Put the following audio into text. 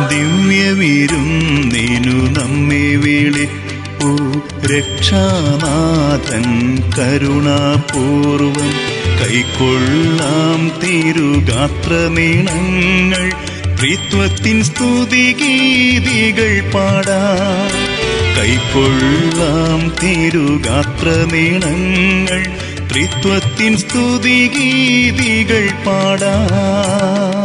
നിത്യവിരുന്നിനു നമ്മെ വിളിപ്പൂ രക്ഷാനാഥൻ കരുണാപൂർവം. കൈക്കൊള്ളാം തിരുഗാത്രമീണങ്ങൾ. ത്രിത്വത്തിൻ സ്തുതി ഗീതികൾ പാടാം. കൈക്കൊള്ളാം തിരുഗാത്രമീണങ്ങൾ. ത്രിത്വത്തിൻ സ്തുതി ഗീതികൾ പാടാം.